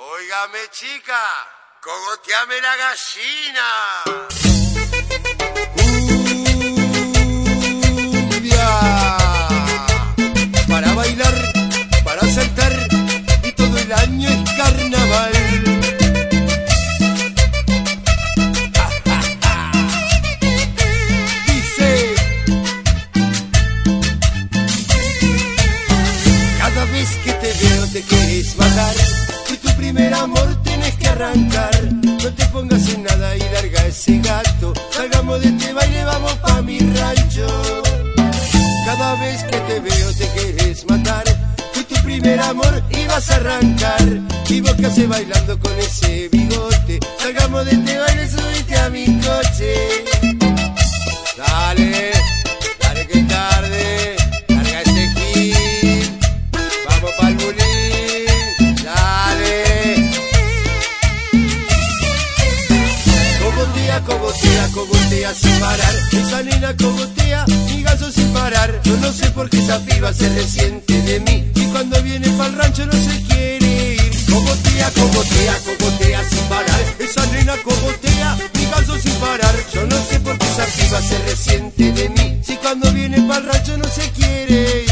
Óigame, chica, cogoteame la gallina. Para bailar, para saltar, y todo el año es carnaval. Dice, cada vez que te veo te quieres matar. Primer amor, tienes que arrancar. No te pongas en nada y larga ese gato. Salgamos de este baile, vamos pa' mi rancho. Cada vez que te veo te quieres matar. Fui tu primer amor y vas a arrancar. Y vos que haces bailando con ese bigote. Sin parar. Esa nena cogotea, mi gaso sin parar. Yo no sé por qué esa piba se resiente de mí. Y cuando viene pa'l rancho no se quiere ir. Cogotea, cogotea, cogotea sin parar. Esa nena cogotea, mi gaso sin parar. Yo no sé por qué esa piba se resiente de mí. Si cuando viene pa'l rancho no se quiere ir.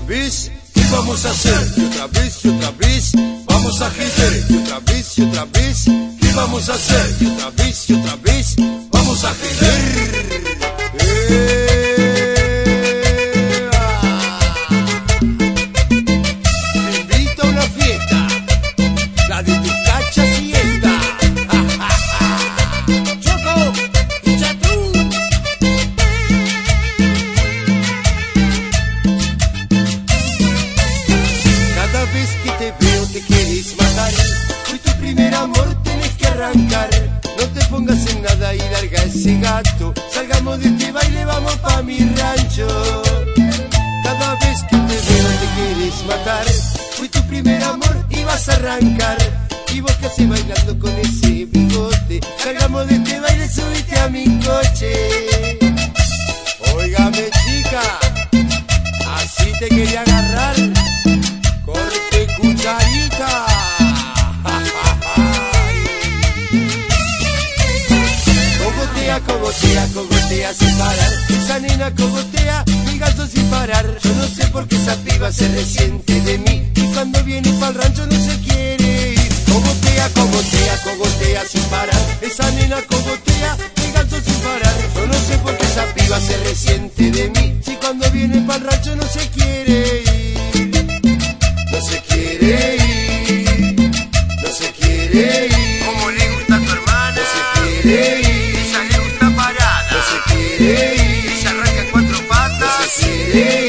Vez, ¿qué vamos a hacer? Y otra vez, y otra vez, vamos a vez, y otra vez, ¿qué vamos a hacer? Y otra vez, y otra vez, matar. Fui tu primer amor y vas a arrancar. Y vos que haces bailando con ese bigote. Salgamos de este baile, subiste a mi coche. Óigame chica, así te quería agarrar. Corte cucharita. Cogotea, cogotea, cogotea sin parar. Esa nena cogotea, sin parar. Yo no sé por qué esa piba se resiente de mí. Y cuando viene pa'l rancho no se quiere ir. Cogotea, cogotea, cogotea sin parar. Esa nena cogotea, mi gato sin parar. Yo no sé por qué esa piba se resiente de mí. Si cuando viene pa'l rancho no se quiere ir. Yeah.